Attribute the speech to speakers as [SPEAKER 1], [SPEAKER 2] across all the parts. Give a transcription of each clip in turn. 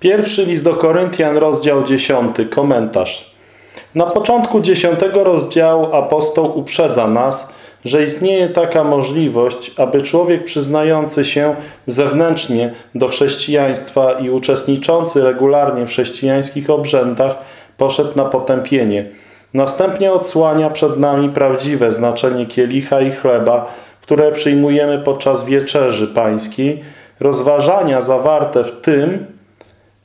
[SPEAKER 1] Pierwszy list do Koryntian, rozdział 10, komentarz. Na początku dziesiątego rozdziału apostoł uprzedza nas, że istnieje taka możliwość, aby człowiek przyznający się zewnętrznie do chrześcijaństwa i uczestniczący regularnie w chrześcijańskich obrzędach poszedł na potępienie. Następnie odsłania przed nami prawdziwe znaczenie kielicha i chleba, które przyjmujemy podczas wieczerzy pańskiej. Rozważania zawarte w tym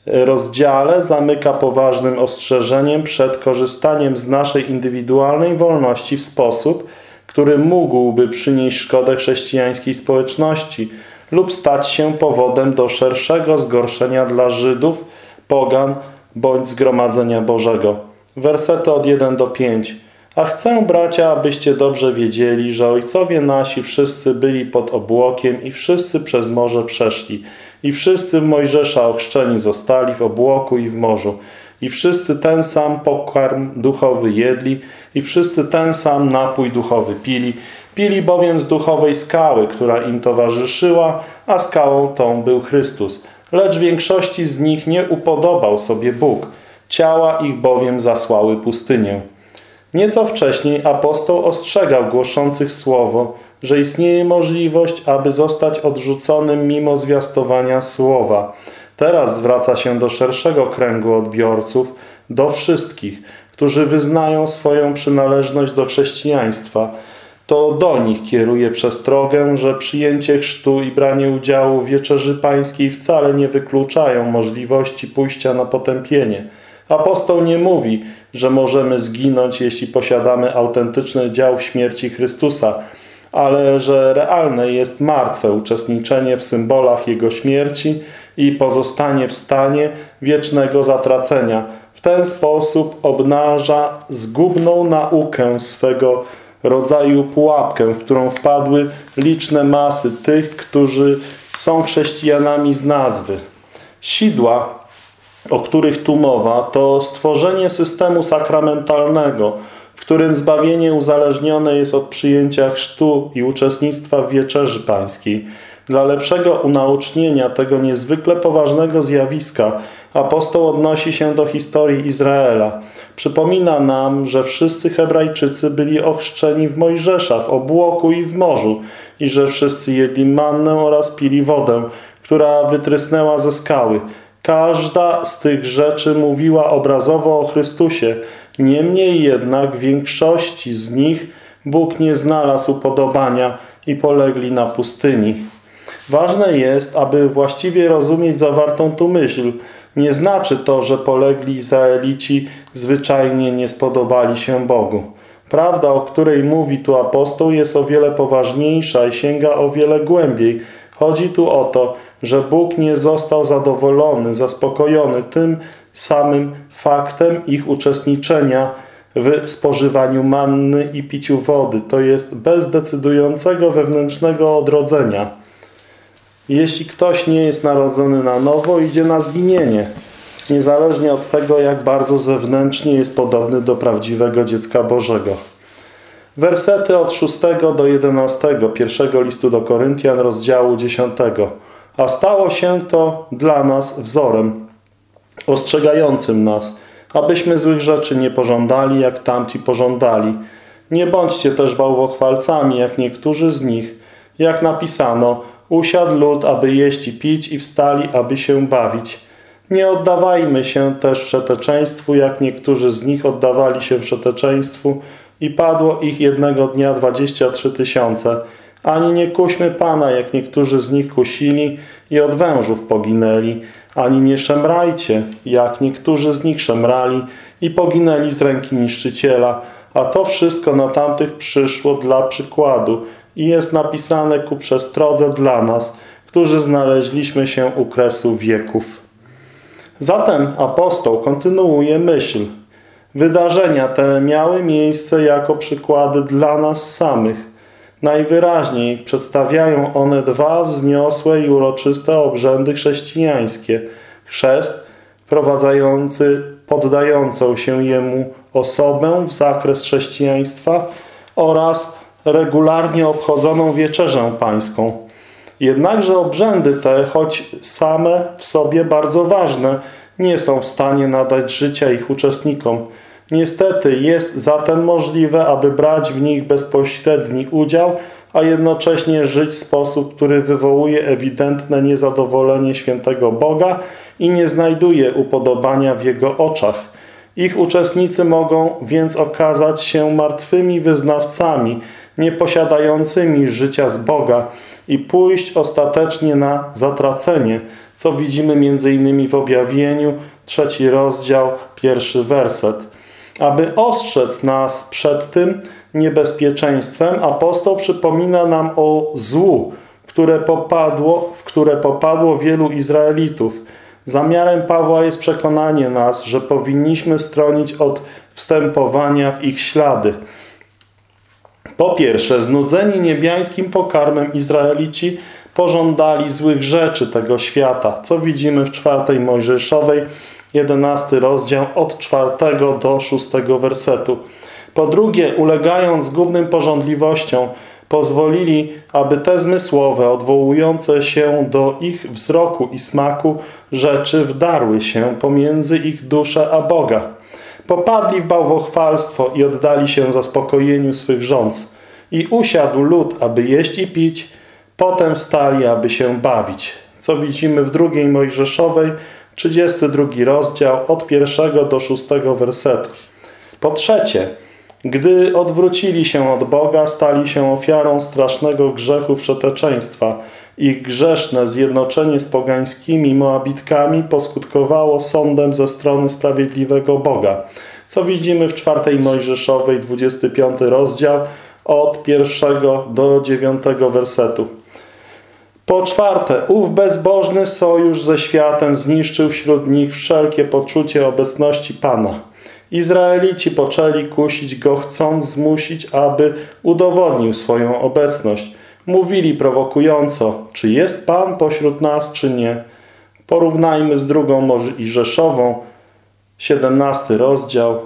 [SPEAKER 1] rozdziale zamyka poważnym ostrzeżeniem przed korzystaniem z naszej indywidualnej wolności w sposób, który mógłby przynieść szkodę chrześcijańskiej społeczności lub stać się powodem do szerszego zgorszenia dla Żydów, pogan bądź zgromadzenia Bożego. Wersety od 1 do 5. A chcę, bracia, abyście dobrze wiedzieli, że ojcowie nasi wszyscy byli pod obłokiem i wszyscy przez morze przeszli. I wszyscy Mojżesza ochrzczeni zostali w obłoku i w morzu. I wszyscy ten sam pokarm duchowy jedli i wszyscy ten sam napój duchowy pili. Pili bowiem z duchowej skały, która im towarzyszyła, a skałą tą był Chrystus. Lecz większości z nich nie upodobał sobie Bóg. Ciała ich bowiem zasłały pustynię. Nieco wcześniej apostoł ostrzegał głoszących słowo, że istnieje możliwość, aby zostać odrzuconym mimo zwiastowania słowa. Teraz zwraca się do szerszego kręgu odbiorców, do wszystkich, którzy wyznają swoją przynależność do chrześcijaństwa. To do nich kieruje przestrogę, że przyjęcie chrztu i branie udziału w wieczerzy pańskiej wcale nie wykluczają możliwości pójścia na potępienie. Apostoł nie mówi, że możemy zginąć, jeśli posiadamy autentyczny dział w śmierci Chrystusa, ale że realne jest martwe uczestniczenie w symbolach Jego śmierci i pozostanie w stanie wiecznego zatracenia. W ten sposób obnaża zgubną naukę swego rodzaju pułapkę, w którą wpadły liczne masy tych, którzy są chrześcijanami z nazwy. Sidła, o których tu mowa, to stworzenie systemu sakramentalnego, którym zbawienie uzależnione jest od przyjęcia chrztu i uczestnictwa w wieczerzy pańskiej. Dla lepszego unaucznienia tego niezwykle poważnego zjawiska apostoł odnosi się do historii Izraela. Przypomina nam, że wszyscy Hebrajczycy byli ochrzczeni w Mojżesza, w obłoku i w morzu i że wszyscy jedli mannę oraz pili wodę, która wytrysnęła ze skały. Każda z tych rzeczy mówiła obrazowo o Chrystusie. Niemniej jednak większości z nich Bóg nie znalazł upodobania i polegli na pustyni. Ważne jest, aby właściwie rozumieć zawartą tu myśl. Nie znaczy to, że polegli Izraelici zwyczajnie nie spodobali się Bogu. Prawda, o której mówi tu apostoł, jest o wiele poważniejsza i sięga o wiele głębiej. Chodzi tu o to, że Bóg nie został zadowolony, zaspokojony tym samym faktem ich uczestniczenia w spożywaniu manny i piciu wody. To jest bez decydującego wewnętrznego odrodzenia. Jeśli ktoś nie jest narodzony na nowo, idzie na zginienie. Niezależnie od tego, jak bardzo zewnętrznie jest podobny do prawdziwego dziecka Bożego. Wersety od 6 do 11 pierwszego listu do Koryntian, rozdziału 10. A stało się to dla nas wzorem, ostrzegającym nas, abyśmy złych rzeczy nie pożądali, jak tamci pożądali. Nie bądźcie też bałwochwalcami, jak niektórzy z nich. Jak napisano, usiadł lud, aby jeść i pić i wstali, aby się bawić. Nie oddawajmy się też wszeteczeństwu, jak niektórzy z nich oddawali się wszeteczeństwu i padło ich jednego dnia dwadzieścia trzy tysiące. Ani nie kuśmy Pana, jak niektórzy z nich kusili i od wężów poginęli. Ani nie szemrajcie, jak niektórzy z nich szemrali i poginęli z ręki niszczyciela. A to wszystko na tamtych przyszło dla przykładu i jest napisane ku przestrodze dla nas, którzy znaleźliśmy się u kresu wieków. Zatem apostoł kontynuuje myśl. Wydarzenia te miały miejsce jako przykłady dla nas samych, Najwyraźniej przedstawiają one dwa wzniosłe i uroczyste obrzędy chrześcijańskie. Chrzest wprowadzający poddającą się jemu osobę w zakres chrześcijaństwa oraz regularnie obchodzoną wieczerzę pańską. Jednakże obrzędy te, choć same w sobie bardzo ważne, nie są w stanie nadać życia ich uczestnikom. Niestety jest zatem możliwe, aby brać w nich bezpośredni udział, a jednocześnie żyć w sposób, który wywołuje ewidentne niezadowolenie świętego Boga i nie znajduje upodobania w Jego oczach. Ich uczestnicy mogą więc okazać się martwymi wyznawcami, nieposiadającymi życia z Boga i pójść ostatecznie na zatracenie, co widzimy m.in. w objawieniu, trzeci rozdział, pierwszy werset. Aby ostrzec nas przed tym niebezpieczeństwem, apostoł przypomina nam o złu, które popadło, w które popadło wielu Izraelitów. Zamiarem Pawła jest przekonanie nas, że powinniśmy stronić od wstępowania w ich ślady. Po pierwsze, znudzeni niebiańskim pokarmem Izraelici pożądali złych rzeczy tego świata, co widzimy w czwartej Mojżeszowej, 11 rozdział od 4 do 6 wersetu. Po drugie, ulegając zgubnym porządliwościom, pozwolili, aby te zmysłowe, odwołujące się do ich wzroku i smaku rzeczy wdarły się pomiędzy ich duszę a Boga. Popadli w bałwochwalstwo i oddali się zaspokojeniu swych rządz. I usiadł lud, aby jeść i pić, potem wstali, aby się bawić. Co widzimy w drugiej Mojżeszowej, 32 rozdział, od pierwszego do szóstego wersetu. Po trzecie, gdy odwrócili się od Boga, stali się ofiarą strasznego grzechu wszeteczeństwa. Ich grzeszne zjednoczenie z pogańskimi Moabitkami poskutkowało sądem ze strony sprawiedliwego Boga. Co widzimy w czwartej Mojżeszowej, 25 rozdział, od pierwszego do dziewiątego wersetu. Po czwarte, ów bezbożny sojusz ze światem zniszczył wśród nich wszelkie poczucie obecności Pana. Izraelici poczęli kusić go, chcąc zmusić, aby udowodnił swoją obecność. Mówili prowokująco, czy jest Pan pośród nas, czy nie. Porównajmy z drugą Mojżeszową, 17 rozdział,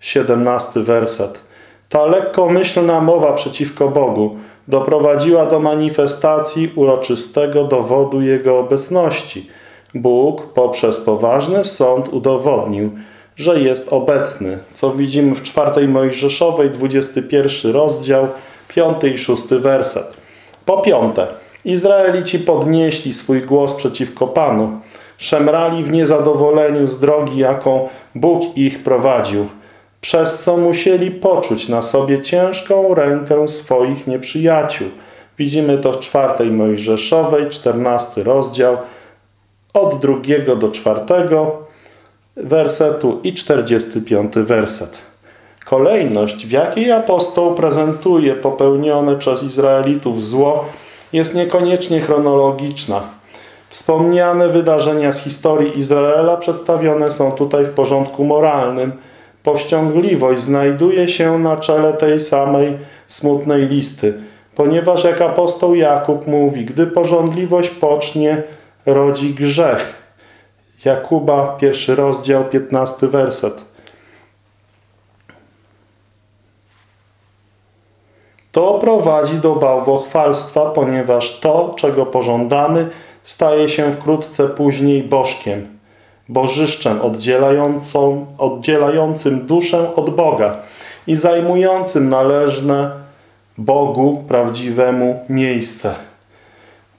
[SPEAKER 1] 17 werset. Ta lekkomyślna mowa przeciwko Bogu doprowadziła do manifestacji uroczystego dowodu Jego obecności. Bóg poprzez poważny sąd udowodnił, że jest obecny, co widzimy w 4 Mojżeszowej, 21 rozdział, 5 i 6 werset. Po piąte, Izraelici podnieśli swój głos przeciwko Panu. Szemrali w niezadowoleniu z drogi, jaką Bóg ich prowadził, przez co musieli poczuć na sobie ciężką rękę swoich nieprzyjaciół. Widzimy to w 4 Mojżeszowej, 14 rozdział, od drugiego do czwartego wersetu i 45 werset. Kolejność, w jakiej apostoł prezentuje popełnione przez Izraelitów zło, jest niekoniecznie chronologiczna. Wspomniane wydarzenia z historii Izraela przedstawione są tutaj w porządku moralnym. Powściągliwość znajduje się na czele tej samej smutnej listy, ponieważ jak apostoł Jakub mówi, gdy porządliwość pocznie, rodzi grzech. Jakuba, pierwszy rozdział, piętnasty werset. To prowadzi do bałwochwalstwa, ponieważ to, czego pożądamy, staje się wkrótce później bożkiem, bożyszczem oddzielającą, oddzielającym duszę od Boga i zajmującym należne Bogu prawdziwemu miejsce.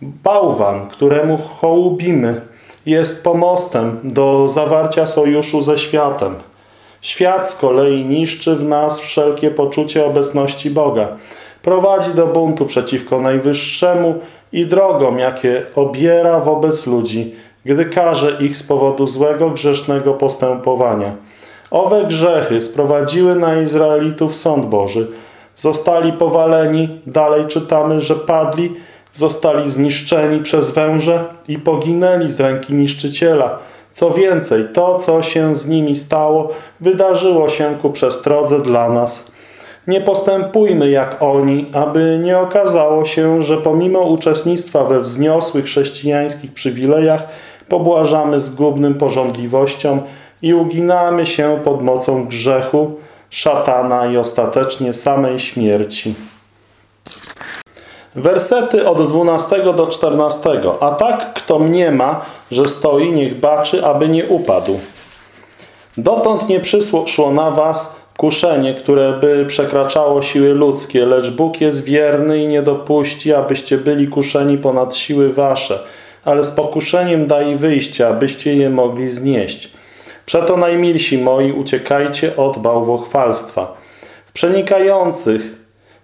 [SPEAKER 1] Bałwan, któremu hołubimy, jest pomostem do zawarcia sojuszu ze światem. Świat z kolei niszczy w nas wszelkie poczucie obecności Boga. Prowadzi do buntu przeciwko Najwyższemu i drogom, jakie obiera wobec ludzi, gdy karze ich z powodu złego, grzesznego postępowania. Owe grzechy sprowadziły na Izraelitów sąd Boży. Zostali powaleni, dalej czytamy, że padli, zostali zniszczeni przez węże i poginęli z ręki niszczyciela. Co więcej, to, co się z nimi stało, wydarzyło się ku przestrodze dla nas. Nie postępujmy jak oni, aby nie okazało się, że pomimo uczestnictwa we wzniosłych chrześcijańskich przywilejach pobłażamy zgubnym porządliwościom i uginamy się pod mocą grzechu, szatana i ostatecznie samej śmierci. Wersety od 12 do 14. A tak, kto mniema, że stoi, niech baczy, aby nie upadł. Dotąd nie przyszło na was kuszenie, które by przekraczało siły ludzkie, lecz Bóg jest wierny i nie dopuści, abyście byli kuszeni ponad siły wasze, ale z pokuszeniem da i wyjście, abyście je mogli znieść. Przeto najmilsi moi, uciekajcie od bałwochwalstwa. W przenikających,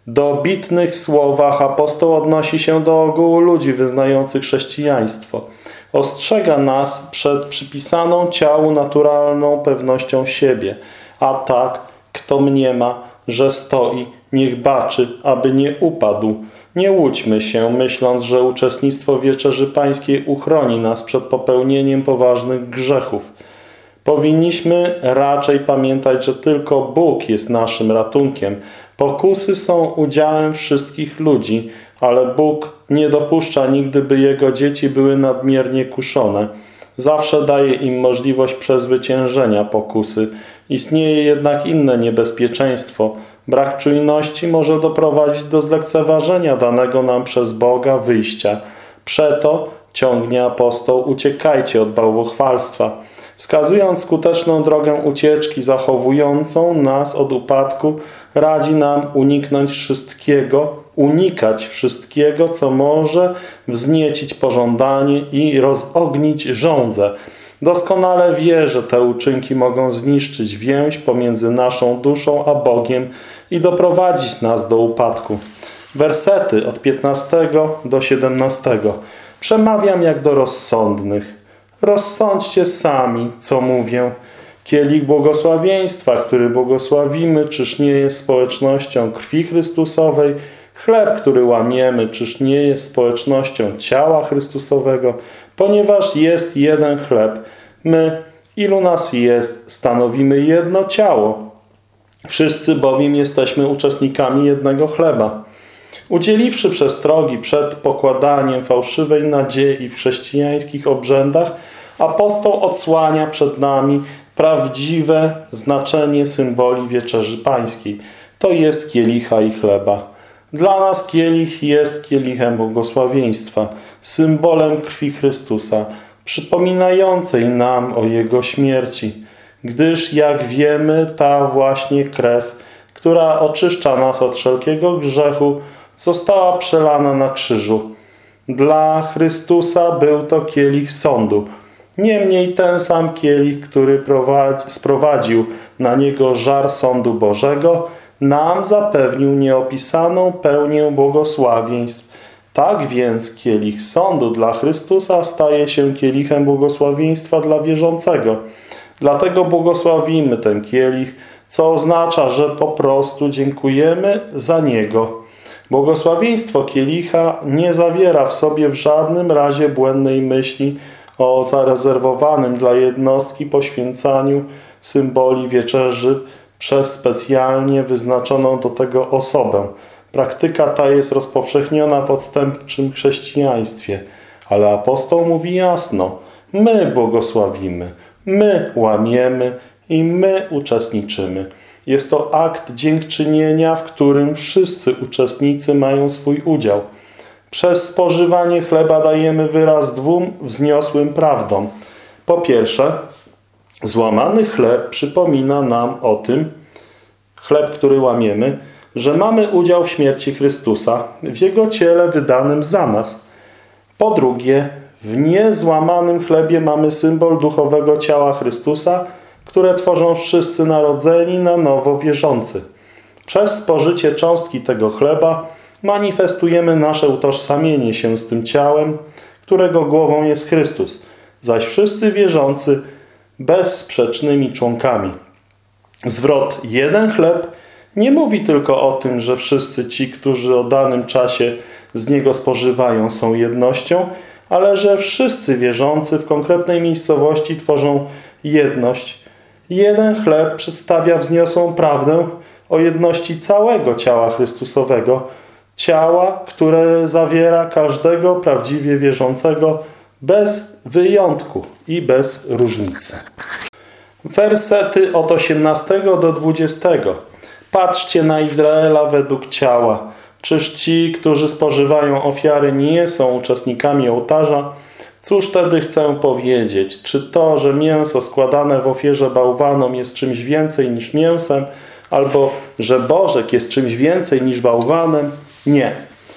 [SPEAKER 1] dobitnych słowach apostoł odnosi się do ogółu ludzi wyznających chrześcijaństwo. Ostrzega nas przed przypisaną ciału naturalną pewnością siebie, a tak, kto mniema, że stoi, niech baczy, aby nie upadł. Nie łudźmy się, myśląc, że uczestnictwo Wieczerzy Pańskiej uchroni nas przed popełnieniem poważnych grzechów. Powinniśmy raczej pamiętać, że tylko Bóg jest naszym ratunkiem. Pokusy są udziałem wszystkich ludzi, ale Bóg nie dopuszcza nigdy, by Jego dzieci były nadmiernie kuszone. Zawsze daje im możliwość przezwyciężenia pokusy. Istnieje jednak inne niebezpieczeństwo. Brak czujności może doprowadzić do zlekceważenia danego nam przez Boga wyjścia. Przeto, ciągnie apostoł, uciekajcie od bałwochwalstwa. Wskazując skuteczną drogę ucieczki zachowującą nas od upadku, radzi nam uniknąć wszystkiego, unikać wszystkiego, co może wzniecić pożądanie i rozognić żądzę. Doskonale wie, że te uczynki mogą zniszczyć więź pomiędzy naszą duszą a Bogiem i doprowadzić nas do upadku. Wersety od 15 do 17. Przemawiam jak do rozsądnych. Rozsądźcie sami, co mówię. Kielich błogosławieństwa, który błogosławimy, czyż nie jest społecznością krwi Chrystusowej? Chleb, który łamiemy, czyż nie jest społecznością ciała Chrystusowego? Ponieważ jest jeden chleb, my, ilu nas jest, stanowimy jedno ciało. Wszyscy bowiem jesteśmy uczestnikami jednego chleba. Udzieliwszy przestrogi przed pokładaniem fałszywej nadziei w chrześcijańskich obrzędach, apostoł odsłania przed nami prawdziwe znaczenie symboli Wieczerzy Pańskiej. To jest kielicha i chleba. Dla nas kielich jest kielichem błogosławieństwa, symbolem krwi Chrystusa, przypominającej nam o Jego śmierci. Gdyż, jak wiemy, ta właśnie krew, która oczyszcza nas od wszelkiego grzechu, została przelana na krzyżu. Dla Chrystusa był to kielich sądu. Niemniej ten sam kielich, który sprowadził na niego żar sądu Bożego, nam zapewnił nieopisaną pełnię błogosławieństw. Tak więc kielich sądu dla Chrystusa staje się kielichem błogosławieństwa dla wierzącego. Dlatego błogosławimy ten kielich, co oznacza, że po prostu dziękujemy za niego. Błogosławieństwo kielicha nie zawiera w sobie w żadnym razie błędnej myśli o zarezerwowanym dla jednostki poświęcaniu symboli wieczerzy przez specjalnie wyznaczoną do tego osobę. Praktyka ta jest rozpowszechniona w odstępczym chrześcijaństwie, ale apostoł mówi jasno, my błogosławimy, my łamiemy i my uczestniczymy. Jest to akt dziękczynienia, w którym wszyscy uczestnicy mają swój udział. Przez spożywanie chleba dajemy wyraz dwóm wzniosłym prawdom. Po pierwsze, złamany chleb przypomina nam o tym, chleb, który łamiemy, że mamy udział w śmierci Chrystusa, w Jego ciele wydanym za nas. Po drugie, w niezłamanym chlebie mamy symbol duchowego ciała Chrystusa, które tworzą wszyscy narodzeni na nowo wierzący. Przez spożycie cząstki tego chleba manifestujemy nasze utożsamienie się z tym ciałem, którego głową jest Chrystus, zaś wszyscy wierzący bezsprzecznymi członkami. Zwrot jeden chleb nie mówi tylko o tym, że wszyscy ci, którzy o danym czasie z niego spożywają są jednością, ale że wszyscy wierzący w konkretnej miejscowości tworzą jedność. Jeden chleb przedstawia wzniosłą prawdę o jedności całego ciała Chrystusowego, ciała, które zawiera każdego prawdziwie wierzącego bez wyjątku i bez różnicy. Wersety od 18 do 20. Patrzcie na Izraela według ciała. Czyż ci, którzy spożywają ofiary, nie są uczestnikami ołtarza? Cóż wtedy chcę powiedzieć? Czy to, że mięso składane w ofierze bałwanom jest czymś więcej niż mięsem, albo że Bożek jest czymś więcej niż bałwanem? Nie.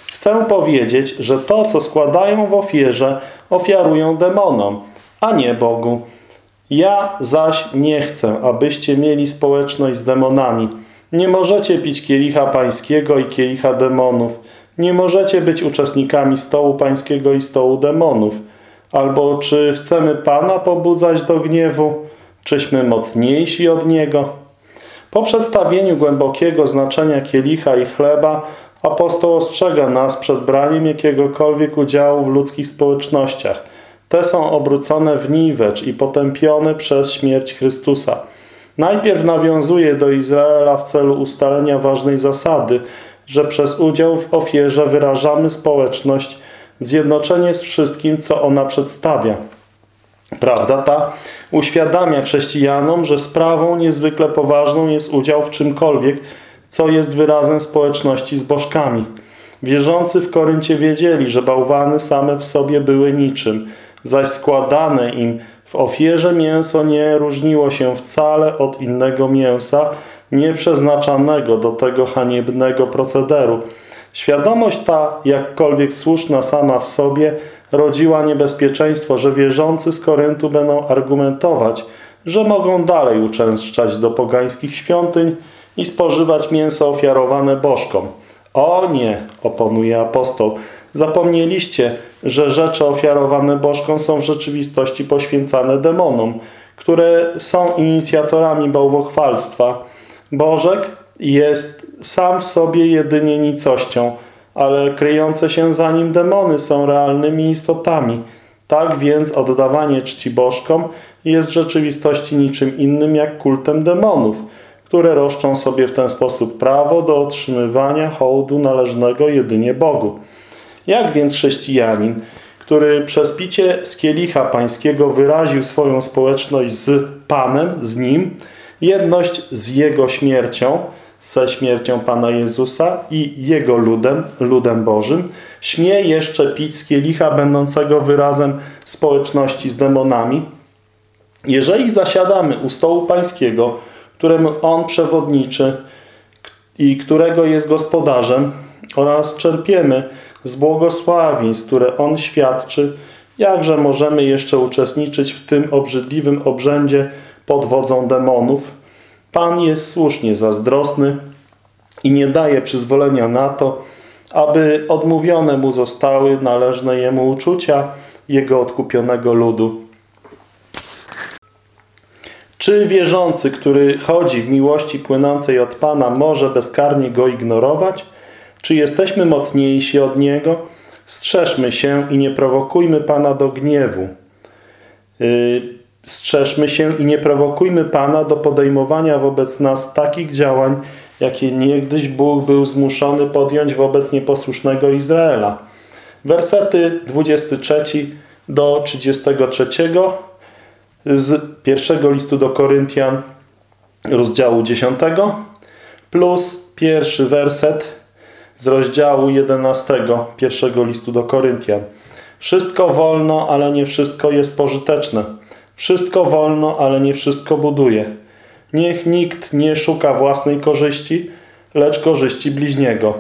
[SPEAKER 1] Chcę powiedzieć, że to, co składają w ofierze, ofiarują demonom, a nie Bogu. Ja zaś nie chcę, abyście mieli społeczność z demonami. Nie możecie pić kielicha pańskiego i kielicha demonów. Nie możecie być uczestnikami stołu pańskiego i stołu demonów. Albo czy chcemy Pana pobudzać do gniewu? Czyśmy mocniejsi od Niego? Po przedstawieniu głębokiego znaczenia kielicha i chleba apostoł ostrzega nas przed braniem jakiegokolwiek udziału w ludzkich społecznościach. Te są obrócone w niwecz i potępione przez śmierć Chrystusa. Najpierw nawiązuje do Izraela w celu ustalenia ważnej zasady, że przez udział w ofierze wyrażamy społeczność, zjednoczenie z wszystkim, co ona przedstawia. Prawda ta uświadamia chrześcijanom, że sprawą niezwykle poważną jest udział w czymkolwiek, co jest wyrazem społeczności z bożkami. Wierzący w Koryncie wiedzieli, że bałwany same w sobie były niczym, zaś składane im w ofierze mięso nie różniło się wcale od innego mięsa, nieprzeznaczanego do tego haniebnego procederu. Świadomość ta, jakkolwiek słuszna sama w sobie, rodziła niebezpieczeństwo, że wierzący z Koryntu będą argumentować, że mogą dalej uczęszczać do pogańskich świątyń i spożywać mięso ofiarowane bożkom. O nie, oponuje apostoł, zapomnieliście, że rzeczy ofiarowane bożkom są w rzeczywistości poświęcane demonom, które są inicjatorami bałwochwalstwa. Bożek jest sam w sobie jedynie nicością, ale kryjące się za nim demony są realnymi istotami. Tak więc oddawanie czci bożkom jest w rzeczywistości niczym innym jak kultem demonów, które roszczą sobie w ten sposób prawo do otrzymywania hołdu należnego jedynie Bogu. Jak więc chrześcijanin, który przez picie z kielicha pańskiego wyraził swoją społeczność z Panem, z Nim, jedność z Jego śmiercią, ze śmiercią Pana Jezusa i Jego ludem, ludem Bożym, śmie jeszcze pić z kielicha będącego wyrazem społeczności z demonami. Jeżeli zasiadamy u stołu pańskiego, któremu On przewodniczy i którego jest gospodarzem oraz czerpiemy z błogosławieństw, które On świadczy, jakże możemy jeszcze uczestniczyć w tym obrzydliwym obrzędzie pod wodzą demonów. Pan jest słusznie zazdrosny i nie daje przyzwolenia na to, aby odmówione Mu zostały należne Jemu uczucia Jego odkupionego ludu. Czy wierzący, który chodzi w miłości płynącej od Pana, może bezkarnie Go ignorować? Czy jesteśmy mocniejsi od Niego? Strzeżmy się i nie prowokujmy Pana do gniewu. Yy, strzeżmy się i nie prowokujmy Pana do podejmowania wobec nas takich działań, jakie niegdyś Bóg był zmuszony podjąć wobec nieposłusznego Izraela. Wersety 23 do 33 z pierwszego listu do Koryntian, rozdziału 10, plus pierwszy werset z rozdziału 11 pierwszego listu do Koryntian. Wszystko wolno, ale nie wszystko jest pożyteczne. Wszystko wolno, ale nie wszystko buduje. Niech nikt nie szuka własnej korzyści, lecz korzyści bliźniego.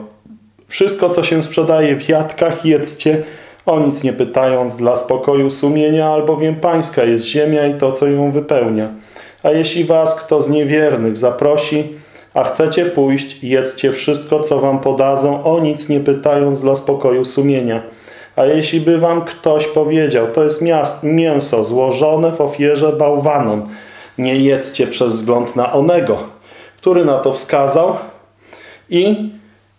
[SPEAKER 1] Wszystko, co się sprzedaje w jadkach, jedzcie, o nic nie pytając dla spokoju sumienia, albowiem pańska jest ziemia i to, co ją wypełnia. A jeśli was kto z niewiernych zaprosi, a chcecie pójść, jedzcie wszystko, co wam podadzą, o nic nie pytając dla spokoju sumienia. A jeśli by wam ktoś powiedział, to jest mięso złożone w ofierze bałwanom, nie jedzcie przez wzgląd na onego, który na to wskazał i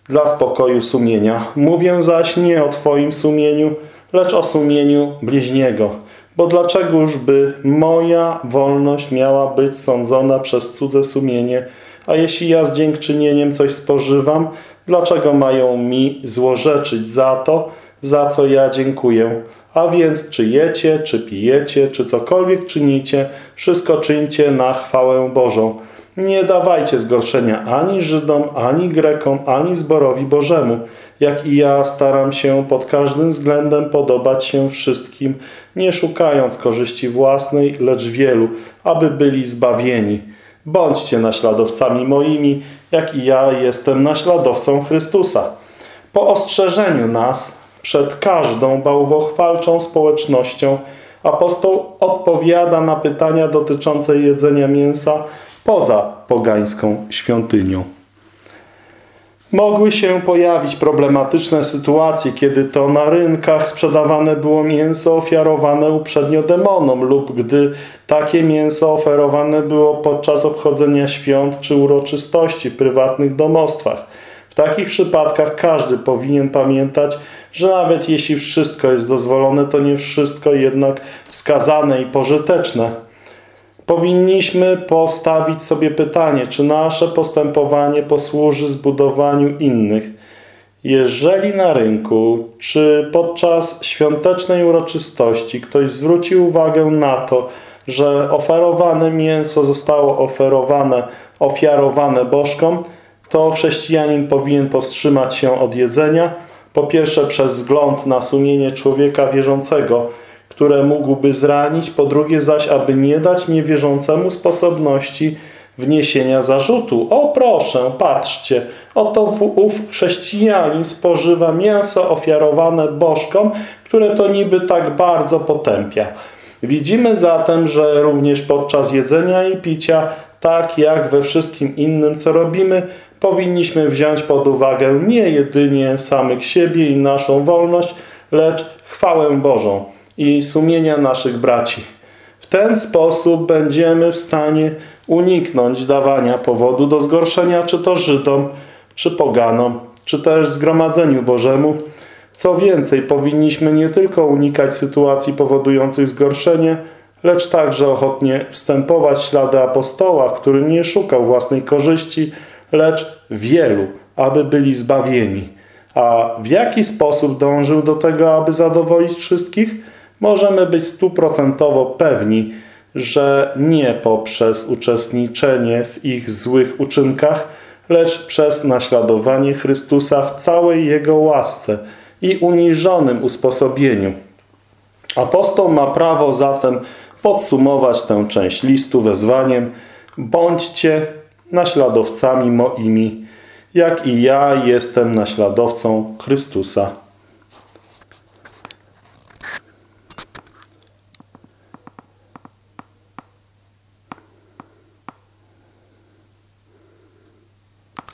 [SPEAKER 1] dla spokoju sumienia. Mówię zaś nie o Twoim sumieniu, lecz o sumieniu bliźniego. Bo dlaczegoż by moja wolność miała być sądzona przez cudze sumienie, a jeśli ja z dziękczynieniem coś spożywam, dlaczego mają mi złorzeczyć za to, za co ja dziękuję? A więc czy jecie, czy pijecie, czy cokolwiek czynicie, wszystko czyńcie na chwałę Bożą. Nie dawajcie zgorszenia ani Żydom, ani Grekom, ani zborowi Bożemu, jak i ja staram się pod każdym względem podobać się wszystkim, nie szukając korzyści własnej, lecz wielu, aby byli zbawieni. Bądźcie naśladowcami moimi, jak i ja jestem naśladowcą Chrystusa. Po ostrzeżeniu nas przed każdą bałwochwalczą społecznością apostoł odpowiada na pytania dotyczące jedzenia mięsa poza pogańską świątynią. Mogły się pojawić problematyczne sytuacje, kiedy to na rynkach sprzedawane było mięso ofiarowane uprzednio demonom lub gdy takie mięso oferowane było podczas obchodzenia świąt czy uroczystości w prywatnych domostwach. W takich przypadkach każdy powinien pamiętać, że nawet jeśli wszystko jest dozwolone, to nie wszystko jednak wskazane i pożyteczne powinniśmy postawić sobie pytanie, czy nasze postępowanie posłuży zbudowaniu innych. Jeżeli na rynku, czy podczas świątecznej uroczystości ktoś zwróci uwagę na to, że oferowane mięso zostało oferowane, ofiarowane bożkom, to chrześcijanin powinien powstrzymać się od jedzenia, po pierwsze przez wzgląd na sumienie człowieka wierzącego, które mógłby zranić, po drugie zaś, aby nie dać niewierzącemu sposobności wniesienia zarzutu. O proszę, patrzcie, oto ów chrześcijanin spożywa mięso ofiarowane bożkom, które to niby tak bardzo potępia. Widzimy zatem, że również podczas jedzenia i picia, tak jak we wszystkim innym, co robimy, powinniśmy wziąć pod uwagę nie jedynie samych siebie i naszą wolność, lecz chwałę Bożą i sumienia naszych braci. W ten sposób będziemy w stanie uniknąć dawania powodu do zgorszenia czy to Żydom, czy poganom, czy też zgromadzeniu Bożemu. Co więcej, powinniśmy nie tylko unikać sytuacji powodujących zgorszenie, lecz także ochotnie wstępować ślady apostoła, który nie szukał własnej korzyści, lecz wielu, aby byli zbawieni. A w jaki sposób dążył do tego, aby zadowolić wszystkich? możemy być stuprocentowo pewni, że nie poprzez uczestniczenie w ich złych uczynkach, lecz przez naśladowanie Chrystusa w całej Jego łasce i uniżonym usposobieniu. Apostoł ma prawo zatem podsumować tę część listu wezwaniem Bądźcie naśladowcami moimi, jak i ja jestem naśladowcą Chrystusa.